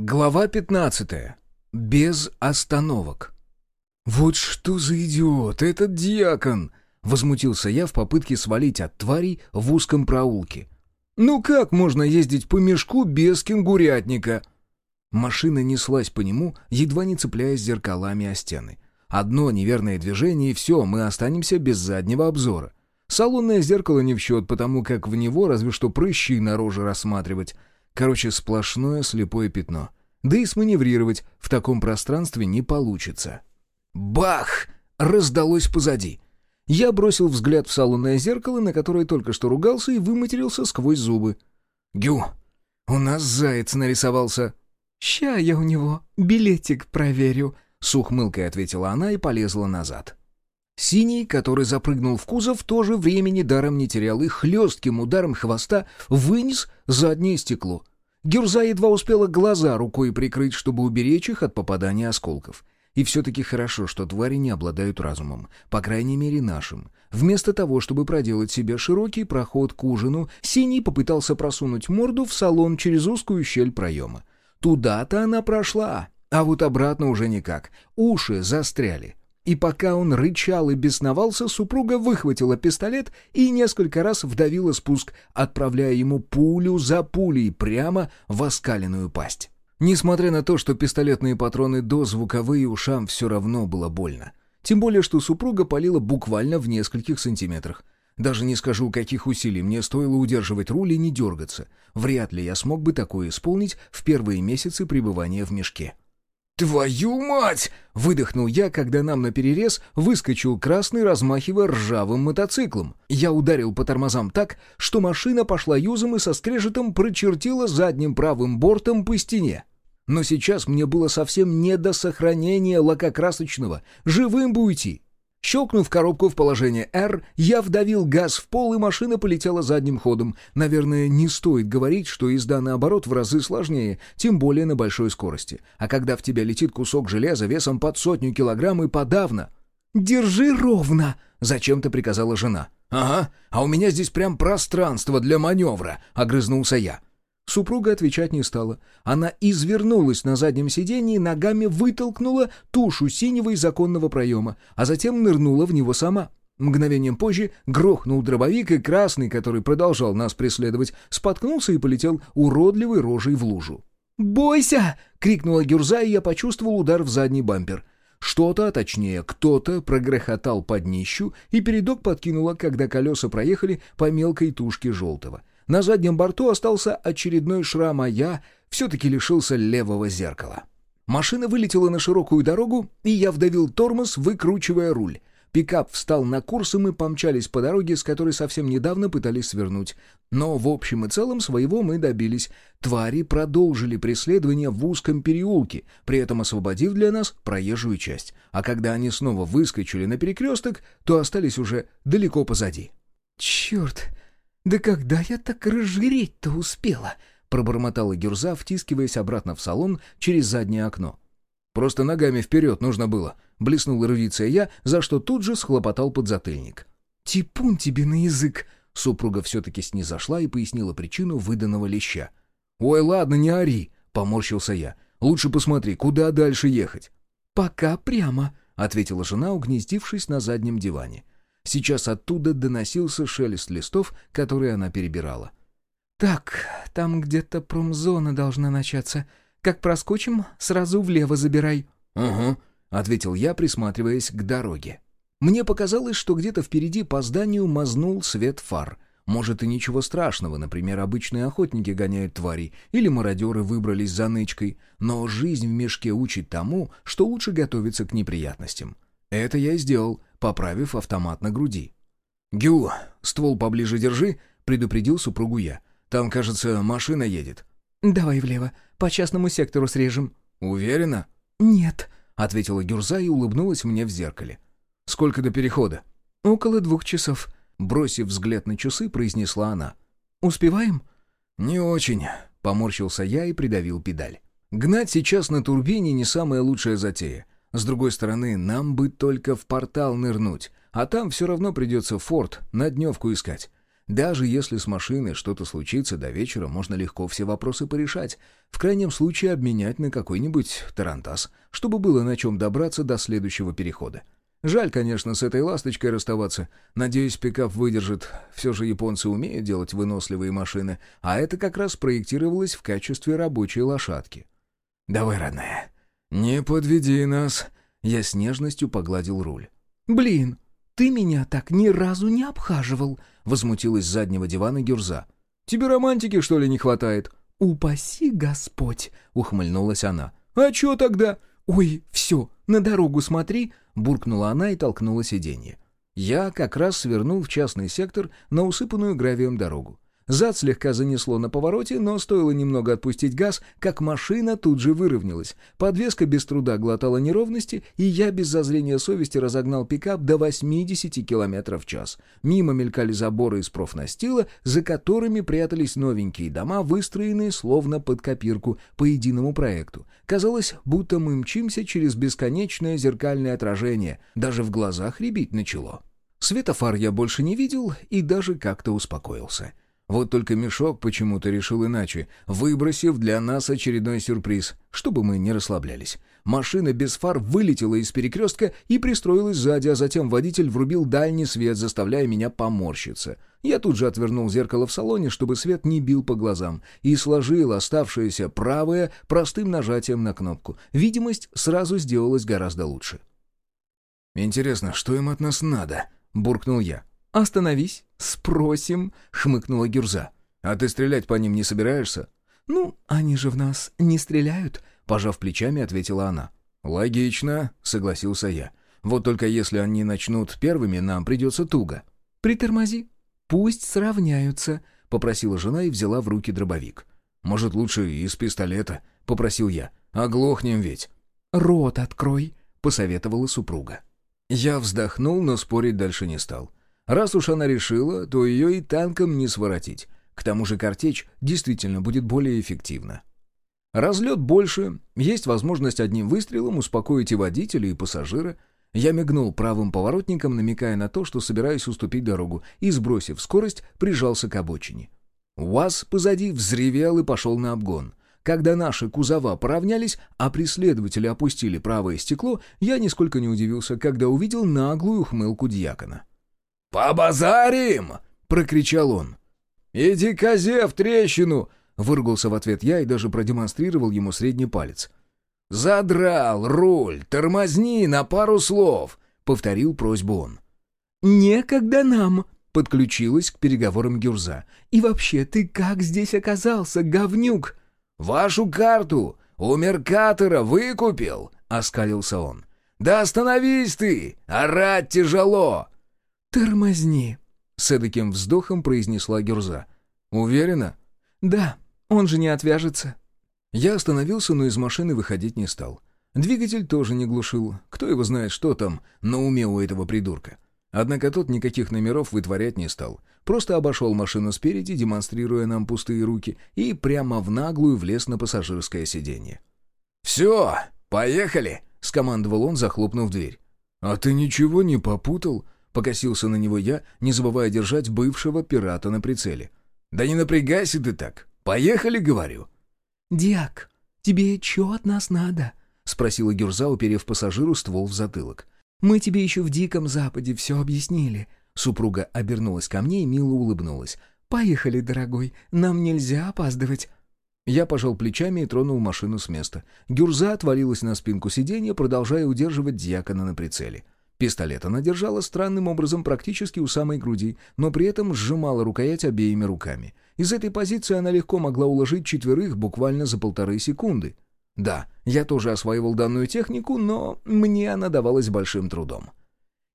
Глава 15. Без остановок. «Вот что за идиот, этот дьякон!» — возмутился я в попытке свалить от тварей в узком проулке. «Ну как можно ездить по мешку без кенгурятника?» Машина неслась по нему, едва не цепляясь зеркалами о стены. Одно неверное движение, и все, мы останемся без заднего обзора. Салонное зеркало не в счет, потому как в него разве что прыщи на роже рассматривать — Короче, сплошное слепое пятно. Да и сманеврировать в таком пространстве не получится. Бах! Раздалось позади. Я бросил взгляд в салонное зеркало, на которое только что ругался, и выматерился сквозь зубы. «Гю, у нас заяц нарисовался». «Ща я у него билетик проверю», — с ухмылкой ответила она и полезла назад. Синий, который запрыгнул в кузов, тоже времени даром не терял и хлестким ударом хвоста вынес заднее стекло. Гюрза едва успела глаза рукой прикрыть, чтобы уберечь их от попадания осколков. И все-таки хорошо, что твари не обладают разумом, по крайней мере нашим. Вместо того, чтобы проделать себе широкий проход к ужину, Синий попытался просунуть морду в салон через узкую щель проема. Туда-то она прошла, а вот обратно уже никак. Уши застряли. И пока он рычал и бесновался, супруга выхватила пистолет и несколько раз вдавила спуск, отправляя ему пулю за пулей прямо в оскаленную пасть. Несмотря на то, что пистолетные патроны дозвуковые ушам все равно было больно. Тем более, что супруга палила буквально в нескольких сантиметрах. Даже не скажу, каких усилий мне стоило удерживать руль и не дергаться. Вряд ли я смог бы такое исполнить в первые месяцы пребывания в мешке. «Твою мать!» — выдохнул я, когда нам на перерез выскочил красный, размахивая ржавым мотоциклом. Я ударил по тормозам так, что машина пошла юзом и со скрежетом прочертила задним правым бортом по стене. Но сейчас мне было совсем не до сохранения лакокрасочного. Живым уйти. Щелкнув коробку в положение R, я вдавил газ в пол, и машина полетела задним ходом. Наверное, не стоит говорить, что езда наоборот в разы сложнее, тем более на большой скорости. А когда в тебя летит кусок железа весом под сотню килограмм и подавно... «Держи ровно!» — зачем-то приказала жена. «Ага, а у меня здесь прям пространство для маневра!» — огрызнулся я. Супруга отвечать не стала. Она извернулась на заднем сиденье и ногами вытолкнула тушу синего из законного проема, а затем нырнула в него сама. Мгновением позже грохнул дробовик, и красный, который продолжал нас преследовать, споткнулся и полетел уродливой рожей в лужу. «Бойся!» — крикнула Гюрза, и я почувствовал удар в задний бампер. Что-то, а точнее, кто-то прогрохотал под днищу, и передок подкинуло, когда колеса проехали по мелкой тушке желтого. На заднем борту остался очередной шрам, а я все-таки лишился левого зеркала. Машина вылетела на широкую дорогу, и я вдавил тормоз, выкручивая руль. Пикап встал на курс, и мы помчались по дороге, с которой совсем недавно пытались свернуть. Но в общем и целом своего мы добились. Твари продолжили преследование в узком переулке, при этом освободив для нас проезжую часть. А когда они снова выскочили на перекресток, то остались уже далеко позади. «Черт!» «Да когда я так разжиреть-то успела?» — пробормотала Гюрза, втискиваясь обратно в салон через заднее окно. «Просто ногами вперед нужно было», — блеснул эрудиция я, за что тут же схлопотал подзатыльник. «Типун тебе на язык!» — супруга все-таки снизошла и пояснила причину выданного леща. «Ой, ладно, не ори!» — поморщился я. «Лучше посмотри, куда дальше ехать?» «Пока прямо», — ответила жена, угнездившись на заднем диване. Сейчас оттуда доносился шелест листов, которые она перебирала. «Так, там где-то промзона должна начаться. Как проскочим, сразу влево забирай». «Угу», — ответил я, присматриваясь к дороге. Мне показалось, что где-то впереди по зданию мазнул свет фар. Может, и ничего страшного, например, обычные охотники гоняют тварей, или мародеры выбрались за нычкой, но жизнь в мешке учит тому, что лучше готовиться к неприятностям. Это я и сделал, поправив автомат на груди. «Гю, ствол поближе держи», — предупредил супругу я. «Там, кажется, машина едет». «Давай влево, по частному сектору срежем». «Уверена?» «Нет», — ответила Гюрза и улыбнулась мне в зеркале. «Сколько до перехода?» «Около двух часов», — бросив взгляд на часы, произнесла она. «Успеваем?» «Не очень», — поморщился я и придавил педаль. «Гнать сейчас на турбине не самая лучшая затея. С другой стороны, нам бы только в портал нырнуть, а там все равно придется форт на дневку искать. Даже если с машиной что-то случится до вечера, можно легко все вопросы порешать. В крайнем случае обменять на какой-нибудь тарантас, чтобы было на чем добраться до следующего перехода. Жаль, конечно, с этой ласточкой расставаться. Надеюсь, пикап выдержит. Все же японцы умеют делать выносливые машины, а это как раз проектировалось в качестве рабочей лошадки. «Давай, родная, не подведи нас!» Я с нежностью погладил руль. «Блин, ты меня так ни разу не обхаживал!» Возмутилась с заднего дивана Гюрза. «Тебе романтики, что ли, не хватает?» «Упаси Господь!» — ухмыльнулась она. «А чё тогда?» «Ой, все, на дорогу смотри!» — буркнула она и толкнула сиденье. Я как раз свернул в частный сектор на усыпанную гравием дорогу. Зад слегка занесло на повороте, но стоило немного отпустить газ, как машина тут же выровнялась. Подвеска без труда глотала неровности, и я без зазрения совести разогнал пикап до 80 км в час. Мимо мелькали заборы из профнастила, за которыми прятались новенькие дома, выстроенные словно под копирку по единому проекту. Казалось, будто мы мчимся через бесконечное зеркальное отражение. Даже в глазах рябить начало. Светофар я больше не видел и даже как-то успокоился. Вот только мешок почему-то решил иначе, выбросив для нас очередной сюрприз, чтобы мы не расслаблялись. Машина без фар вылетела из перекрестка и пристроилась сзади, а затем водитель врубил дальний свет, заставляя меня поморщиться. Я тут же отвернул зеркало в салоне, чтобы свет не бил по глазам, и сложил оставшееся правое простым нажатием на кнопку. Видимость сразу сделалась гораздо лучше. «Интересно, что им от нас надо?» — буркнул я. «Остановись, спросим», — хмыкнула Гюрза. «А ты стрелять по ним не собираешься?» «Ну, они же в нас не стреляют», — пожав плечами, ответила она. «Логично», — согласился я. «Вот только если они начнут первыми, нам придется туго». «Притормози, пусть сравняются», — попросила жена и взяла в руки дробовик. «Может, лучше из пистолета?» — попросил я. «Оглохнем ведь». «Рот открой», — посоветовала супруга. Я вздохнул, но спорить дальше не стал. Раз уж она решила, то ее и танком не своротить. К тому же картечь действительно будет более эффективна. Разлет больше, есть возможность одним выстрелом успокоить и водителя, и пассажира. Я мигнул правым поворотником, намекая на то, что собираюсь уступить дорогу, и, сбросив скорость, прижался к обочине. УАЗ позади взревел и пошел на обгон. Когда наши кузова поравнялись, а преследователи опустили правое стекло, я нисколько не удивился, когда увидел наглую ухмылку дьякона. «Побазарим!» — прокричал он. «Иди козе в трещину!» — выругался в ответ я и даже продемонстрировал ему средний палец. «Задрал руль, тормозни на пару слов!» — повторил просьбу он. «Некогда нам!» — подключилась к переговорам Гюрза. «И вообще, ты как здесь оказался, говнюк?» «Вашу карту у Меркатора выкупил!» — оскалился он. «Да остановись ты! Орать тяжело!» «Тормозни!» — с эдаким вздохом произнесла Гюрза. «Уверена?» «Да, он же не отвяжется». Я остановился, но из машины выходить не стал. Двигатель тоже не глушил. Кто его знает, что там на уме у этого придурка. Однако тот никаких номеров вытворять не стал. Просто обошел машину спереди, демонстрируя нам пустые руки, и прямо в наглую влез на пассажирское сиденье. «Все, поехали!» — скомандовал он, захлопнув дверь. «А ты ничего не попутал?» Покосился на него я, не забывая держать бывшего пирата на прицеле. «Да не напрягайся ты так. Поехали, говорю». «Диак, тебе что от нас надо?» — спросила Гюрза, уперев пассажиру ствол в затылок. «Мы тебе еще в Диком Западе все объяснили». Супруга обернулась ко мне и мило улыбнулась. «Поехали, дорогой, нам нельзя опаздывать». Я пожал плечами и тронул машину с места. Гюрза отвалилась на спинку сиденья, продолжая удерживать дьякона на прицеле. Пистолет она держала странным образом практически у самой груди, но при этом сжимала рукоять обеими руками. Из этой позиции она легко могла уложить четверых буквально за полторы секунды. Да, я тоже осваивал данную технику, но мне она давалась большим трудом.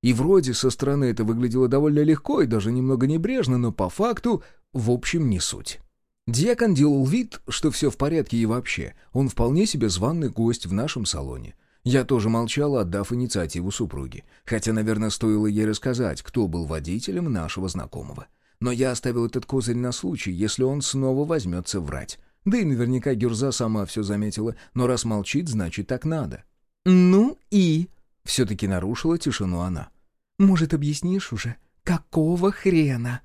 И вроде со стороны это выглядело довольно легко и даже немного небрежно, но по факту, в общем, не суть. Дьякон делал вид, что все в порядке и вообще, он вполне себе званный гость в нашем салоне. Я тоже молчал, отдав инициативу супруге. Хотя, наверное, стоило ей рассказать, кто был водителем нашего знакомого. Но я оставил этот козырь на случай, если он снова возьмется врать. Да и наверняка Гюрза сама все заметила, но раз молчит, значит так надо. «Ну и?» — все-таки нарушила тишину она. «Может, объяснишь уже, какого хрена?»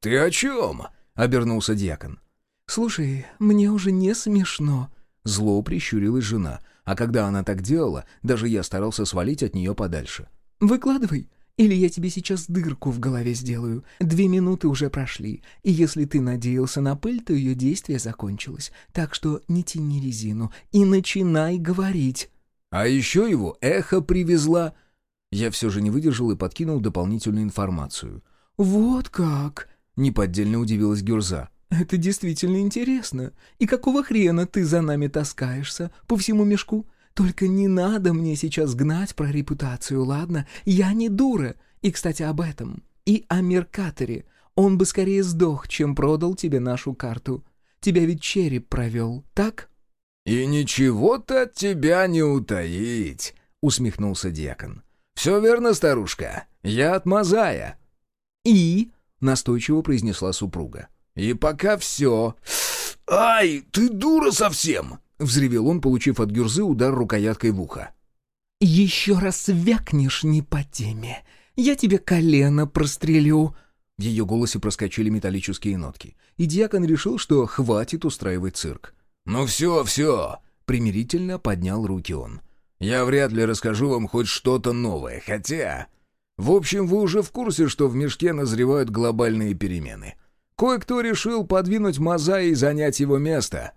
«Ты о чем?» — обернулся дьякон. «Слушай, мне уже не смешно», — зло прищурилась жена, а когда она так делала, даже я старался свалить от нее подальше. «Выкладывай, или я тебе сейчас дырку в голове сделаю. Две минуты уже прошли, и если ты надеялся на пыль, то ее действие закончилось. Так что не тяни резину и начинай говорить». «А еще его эхо привезла...» Я все же не выдержал и подкинул дополнительную информацию. «Вот как!» — неподдельно удивилась Гюрза. «Это действительно интересно. И какого хрена ты за нами таскаешься по всему мешку? Только не надо мне сейчас гнать про репутацию, ладно? Я не дура. И, кстати, об этом. И о Меркаторе. Он бы скорее сдох, чем продал тебе нашу карту. Тебя ведь череп провел, так?» «И ничего-то от тебя не утаить», — усмехнулся дьякон. «Все верно, старушка. Я от Мазая». «И?» — настойчиво произнесла супруга. «И пока все...» «Ай, ты дура совсем!» — взревел он, получив от Гюрзы удар рукояткой в ухо. «Еще раз вякнешь не по теме. Я тебе колено прострелю!» В ее голосе проскочили металлические нотки, и дьякон решил, что хватит устраивать цирк. «Ну все, все!» — примирительно поднял руки он. Я вряд ли расскажу вам хоть что-то новое, хотя... В общем, вы уже в курсе, что в мешке назревают глобальные перемены. Кое-кто решил подвинуть Мазая и занять его место.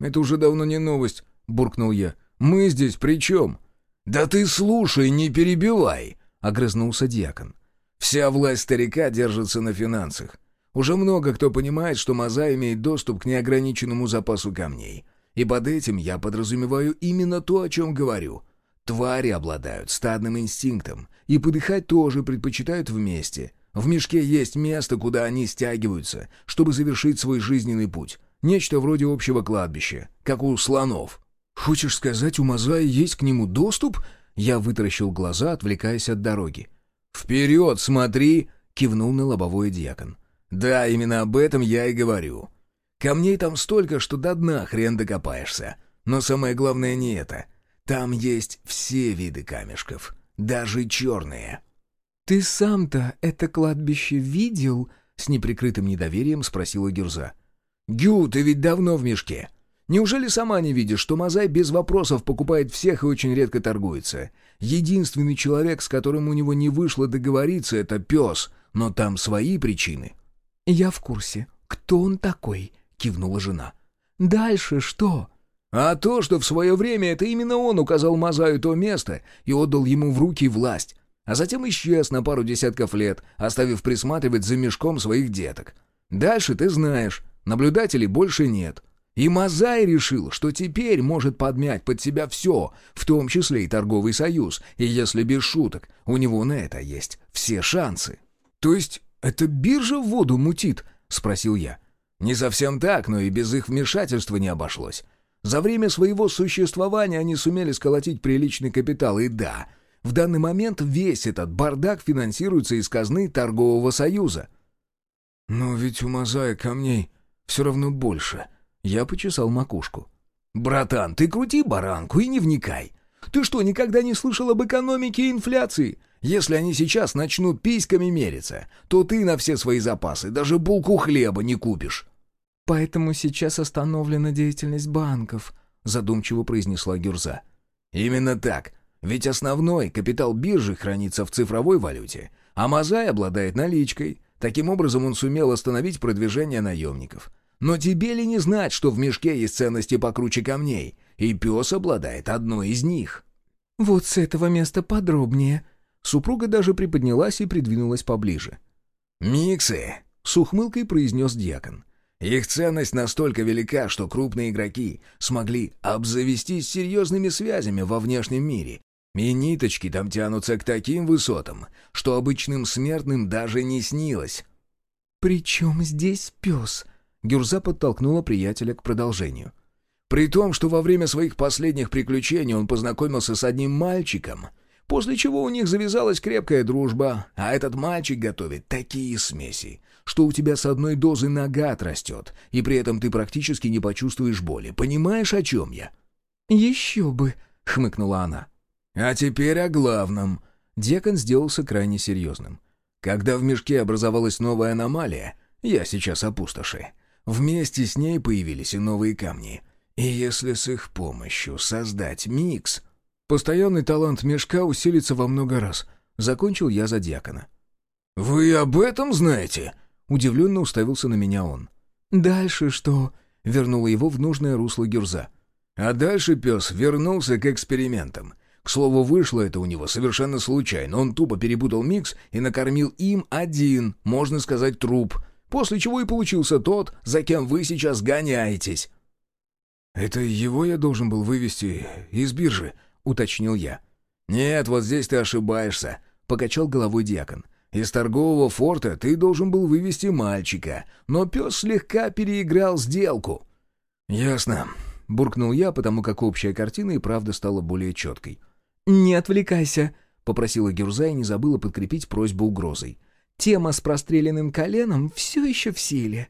«Это уже давно не новость», — буркнул я. «Мы здесь при чем?» «Да ты слушай, не перебивай», — огрызнулся дьякон. «Вся власть старика держится на финансах. Уже много кто понимает, что Маза имеет доступ к неограниченному запасу камней. И под этим я подразумеваю именно то, о чем говорю. Твари обладают стадным инстинктом, и подыхать тоже предпочитают вместе. В мешке есть место, куда они стягиваются, чтобы завершить свой жизненный путь. Нечто вроде общего кладбища, как у слонов. «Хочешь сказать, у Мазаи есть к нему доступ?» Я вытаращил глаза, отвлекаясь от дороги. «Вперед, смотри!» — кивнул на лобовой дьякон. «Да, именно об этом я и говорю. Камней там столько, что до дна хрен докопаешься. Но самое главное не это. Там есть все виды камешков, даже черные». «Ты сам-то это кладбище видел?» — с неприкрытым недоверием спросила Гюрза. «Гю, ты ведь давно в мешке. Неужели сама не видишь, что Мазай без вопросов покупает всех и очень редко торгуется? Единственный человек, с которым у него не вышло договориться, — это пес, но там свои причины». «Я в курсе. Кто он такой?» — кивнула жена. «Дальше что?» «А то, что в свое время это именно он указал Мазаю то место и отдал ему в руки власть, а затем исчез на пару десятков лет, оставив присматривать за мешком своих деток. Дальше ты знаешь, наблюдателей больше нет». И Мазай решил, что теперь может подмять под себя все, в том числе и торговый союз, и если без шуток, у него на это есть все шансы. «То есть это биржа в воду мутит?» — спросил я. Не совсем так, но и без их вмешательства не обошлось. За время своего существования они сумели сколотить приличный капитал, и да, в данный момент весь этот бардак финансируется из казны торгового союза. «Но ведь у Мазая камней все равно больше», — я почесал макушку. «Братан, ты крути баранку и не вникай. Ты что, никогда не слышал об экономике и инфляции? Если они сейчас начнут письками мериться, то ты на все свои запасы даже булку хлеба не купишь». «Поэтому сейчас остановлена деятельность банков», — задумчиво произнесла Гюрза. «Именно так. Ведь основной капитал биржи хранится в цифровой валюте, а Мазай обладает наличкой. Таким образом он сумел остановить продвижение наемников. Но тебе ли не знать, что в мешке есть ценности покруче камней, и пес обладает одной из них?» «Вот с этого места подробнее», Супруга даже приподнялась и придвинулась поближе. «Миксы!» — с ухмылкой произнес дьякон. «Их ценность настолько велика, что крупные игроки смогли обзавестись серьезными связями во внешнем мире. И ниточки там тянутся к таким высотам, что обычным смертным даже не снилось». «При чем здесь пес?» Гюрза подтолкнула приятеля к продолжению. «При том, что во время своих последних приключений он познакомился с одним мальчиком, После чего у них завязалась крепкая дружба, а этот мальчик готовит такие смеси, что у тебя с одной дозы нога отрастет, и при этом ты практически не почувствуешь боли. Понимаешь, о чем я?» «Еще бы», — хмыкнула она. «А теперь о главном». Декон сделался крайне серьезным. Когда в мешке образовалась новая аномалия, Я сейчас о пустоши. Вместе с ней появились и новые камни. И если с их помощью создать микс... Постоянный талант мешка усилится во много раз. Закончил я за дьякона. «Вы об этом знаете?» Удивленно уставился на меня он. «Дальше что?» — вернула его в нужное русло Гюрза. А дальше пес вернулся к экспериментам. К слову, вышло это у него совершенно случайно. Он тупо перепутал микс и накормил им один, можно сказать, труп. После чего и получился тот, за кем вы сейчас гоняетесь. «Это его я должен был вывести из биржи», — уточнил я. «Нет, вот здесь ты ошибаешься», — покачал головой дьякон. «Из торгового форта ты должен был вывести мальчика, но пес слегка переиграл сделку». «Ясно», — буркнул я, потому как общая картина и правда стала более четкой. «Не отвлекайся», — попросила Гюрза и не забыла подкрепить просьбу угрозой. «Тема с простреленным коленом все еще в силе».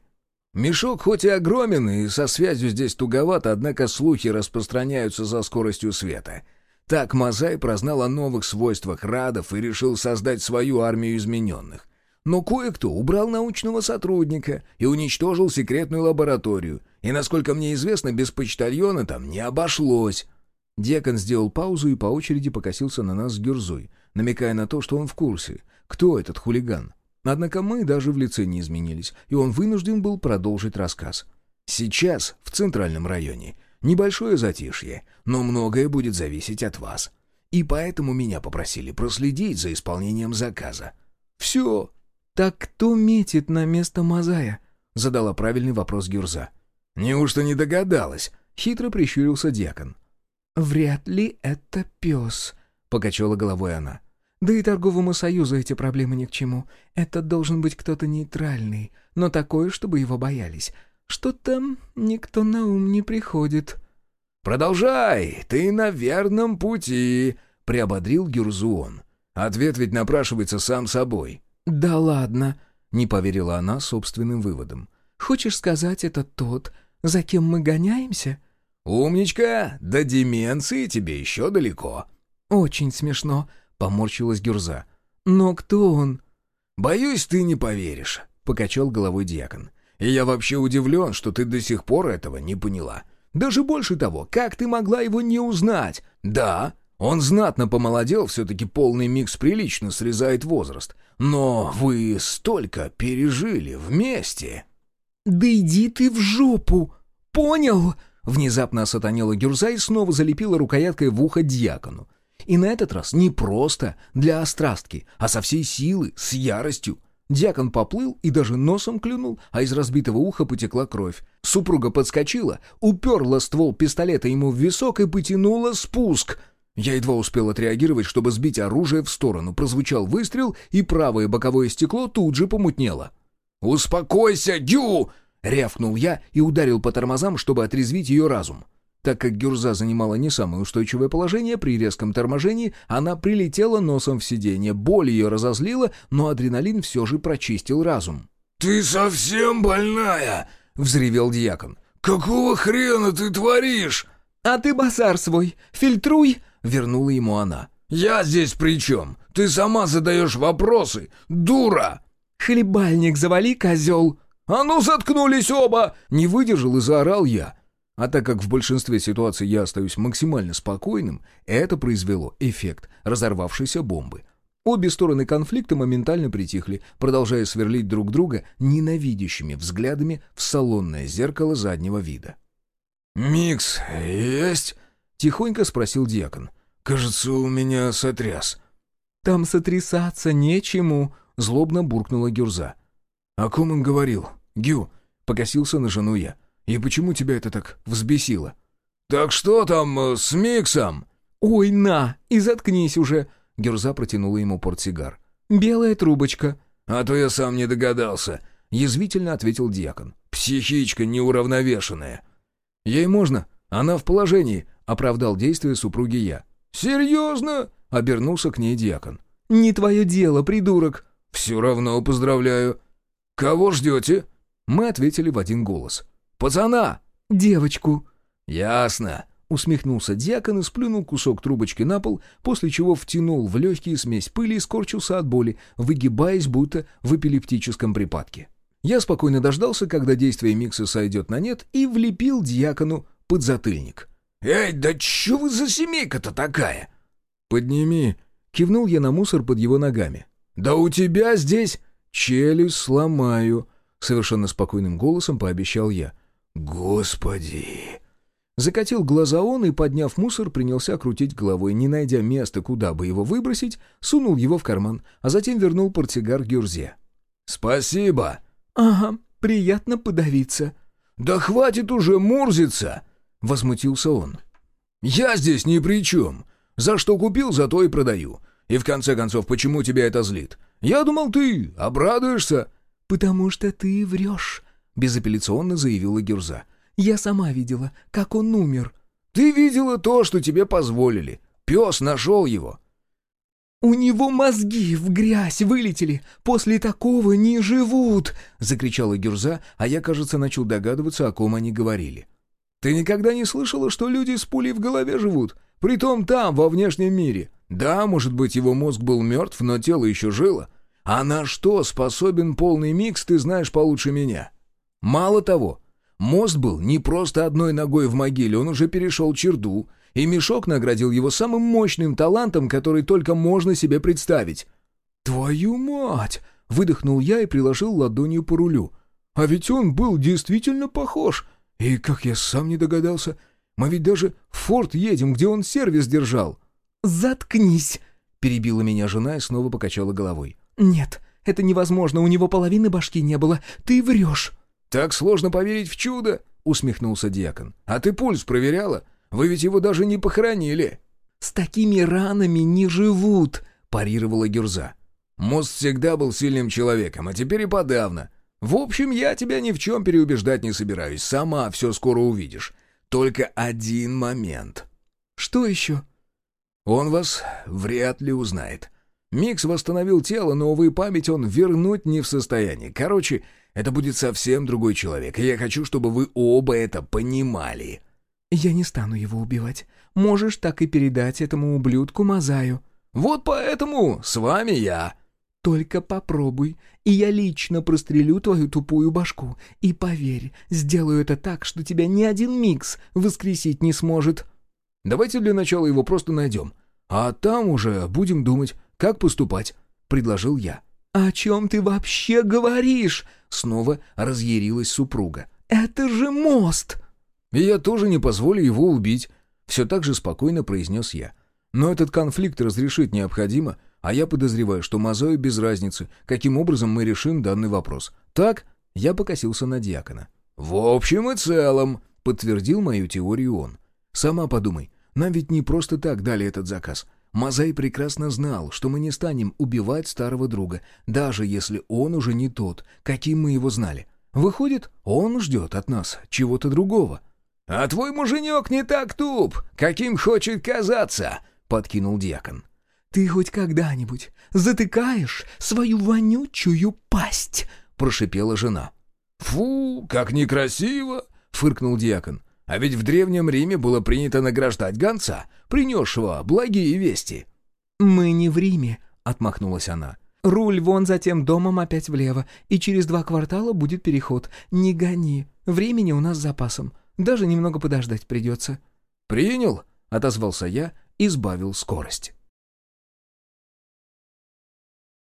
Мешок хоть и огромен, и со связью здесь туговато, однако слухи распространяются за скоростью света. Так Мазай прознал о новых свойствах радов и решил создать свою армию измененных. Но кое-кто убрал научного сотрудника и уничтожил секретную лабораторию, и, насколько мне известно, без почтальона там не обошлось. Декан сделал паузу и по очереди покосился на нас с Гюрзой, намекая на то, что он в курсе. Кто этот хулиган? Однако мы даже в лице не изменились, и он вынужден был продолжить рассказ. «Сейчас, в центральном районе, небольшое затишье, но многое будет зависеть от вас. И поэтому меня попросили проследить за исполнением заказа. Все». «Так кто метит на место Мазая?» — задала правильный вопрос Гюрза. «Неужто не догадалась?» — хитро прищурился дьякон. «Вряд ли это пес», — покачала головой она. Да и торговому союзу эти проблемы ни к чему. Это должен быть кто-то нейтральный, но такой, чтобы его боялись. Что-то никто на ум не приходит. «Продолжай, ты на верном пути», — приободрил Гюрзуон. «Ответ ведь напрашивается сам собой». «Да ладно», — не поверила она собственным выводом. «Хочешь сказать, это тот, за кем мы гоняемся?» «Умничка, до деменции тебе еще далеко». «Очень смешно», — поморщилась Гюрза. «Но кто он?» «Боюсь, ты не поверишь», — покачал головой дьякон. «И я вообще удивлен, что ты до сих пор этого не поняла. Даже больше того, как ты могла его не узнать? Да, он знатно помолодел, все-таки полный микс прилично срезает возраст. Но вы столько пережили вместе». «Да иди ты в жопу! Понял?» Внезапно осатанела Гюрза и снова залепила рукояткой в ухо дьякону. И на этот раз не просто для острастки, а со всей силы, с яростью. Дьякон поплыл и даже носом клюнул, а из разбитого уха потекла кровь. Супруга подскочила, уперла ствол пистолета ему в висок и потянула спуск. Я едва успел отреагировать, чтобы сбить оружие в сторону. Прозвучал выстрел, и правое боковое стекло тут же помутнело. «Успокойся, Дю!» — рявкнул я и ударил по тормозам, чтобы отрезвить ее разум. Так как Гюрза занимала не самое устойчивое положение, при резком торможении она прилетела носом в сиденье. Боль ее разозлила, но адреналин все же прочистил разум. «Ты совсем больная!» — взревел дьякон. «Какого хрена ты творишь?» «А ты базар свой, фильтруй!» — вернула ему она. «Я здесь при чем? Ты сама задаешь вопросы, дура!» «Хлебальник завали, козел!» «А ну, заткнулись оба!» — не выдержал и заорал я. А так как в большинстве ситуаций я остаюсь максимально спокойным, это произвело эффект разорвавшейся бомбы. Обе стороны конфликта моментально притихли, продолжая сверлить друг друга ненавидящими взглядами в салонное зеркало заднего вида. «Микс есть?» — тихонько спросил дьякон. «Кажется, у меня сотряс». «Там сотрясаться нечему», — злобно буркнула Гюрза. «О ком он говорил? Гю?» — покосился на жену я. И почему тебя это так взбесило?» «Так что там э, с Миксом?» «Ой, на, и заткнись уже!» Герза протянула ему портсигар. «Белая трубочка». «А то я сам не догадался», — язвительно ответил дьякон. «Психичка неуравновешенная». «Ей можно, она в положении», — оправдал действие супруги я. «Серьезно?» — обернулся к ней дьякон. «Не твое дело, придурок». «Все равно поздравляю». «Кого ждете?» Мы ответили в один голос. Пацана!» «Девочку». «Ясно», — усмехнулся дьякон и сплюнул кусок трубочки на пол, после чего втянул в легкие смесь пыли и скорчился от боли, выгибаясь, будто в эпилептическом припадке. Я спокойно дождался, когда действие микса сойдет на нет, и влепил дьякону под затыльник. «Эй, да чё вы за семейка-то такая?» «Подними!» — кивнул я на мусор под его ногами. «Да у тебя здесь...» «Челюсть сломаю!» — совершенно спокойным голосом пообещал я. «Господи!» Закатил глаза он и, подняв мусор, принялся крутить головой, не найдя места, куда бы его выбросить, сунул его в карман, а затем вернул портсигар Гюрзе. «Спасибо!» «Ага, приятно подавиться». «Да хватит уже мурзиться!» — возмутился он. «Я здесь ни при чем. За что купил, за то и продаю. И в конце концов, почему тебя это злит? Я думал, ты обрадуешься». «Потому что ты врешь», — безапелляционно заявила Гюрза. «Я сама видела, как он умер». «Ты видела то, что тебе позволили. Пес нашел его». «У него мозги в грязь вылетели! После такого не живут!» — закричала Гюрза, а я, кажется, начал догадываться, о ком они говорили. «Ты никогда не слышала, что люди с пулей в голове живут? Притом там, во внешнем мире. Да, может быть, его мозг был мертв, но тело еще жило. А на что способен полный микс, ты знаешь получше меня. Мало того, мост был не просто одной ногой в могиле, он уже перешел черду, и Мешок наградил его самым мощным талантом, который только можно себе представить. «Твою мать!» — выдохнул я и приложил ладонью по рулю. «А ведь он был действительно похож. И как я сам не догадался. Мы ведь даже в форт едем, где он сервис держал». «Заткнись!» — перебила меня жена и снова покачала головой. «Нет, это невозможно, у него половины башки не было. Ты врешь!» «Так сложно поверить в чудо!» — усмехнулся дьякон. «А ты пульс проверяла? Вы ведь его даже не похоронили!» «С такими ранами не живут!» — парировала Гюрза. «Мост всегда был сильным человеком, а теперь и подавно. В общем, я тебя ни в чем переубеждать не собираюсь. Сама все скоро увидишь. Только один момент». «Что еще?» «Он вас вряд ли узнает. Микс восстановил тело, но, увы, память он вернуть не в состоянии. Короче, это будет совсем другой человек, и я хочу, чтобы вы оба это понимали». «Я не стану его убивать. Можешь так и передать этому ублюдку Мазаю». «Вот поэтому с вами я». «Только попробуй, и я лично прострелю твою тупую башку. И поверь, сделаю это так, что тебя ни один микс воскресить не сможет». «Давайте для начала его просто найдем, а там уже будем думать, как поступать», — предложил я. «О чем ты вообще говоришь?» — снова разъярилась супруга. «Это же мост!» «И я тоже не позволю его убить», — все так же спокойно произнес я. «Но этот конфликт разрешить необходимо, а я подозреваю, что Мазою без разницы, каким образом мы решим данный вопрос. Так?» — я покосился на дьякона. «В общем и целом», — подтвердил мою теорию он. «Сама подумай, нам ведь не просто так дали этот заказ. Мазай прекрасно знал, что мы не станем убивать старого друга, даже если он уже не тот, каким мы его знали. Выходит, он ждет от нас чего-то другого. «А твой муженек не так туп, каким хочет казаться», — подкинул дьякон. «Ты хоть когда-нибудь затыкаешь свою вонючую пасть?» — прошипела жена. «Фу, как некрасиво!» — фыркнул дьякон. А ведь в Древнем Риме было принято награждать гонца, принесшего благие вести». «Мы не в Риме», — отмахнулась она. «Руль вон за тем домом опять влево, и через два квартала будет переход. Не гони. Времени у нас с запасом. Даже немного подождать придется». «Принял», — отозвался я и сбавил скорость.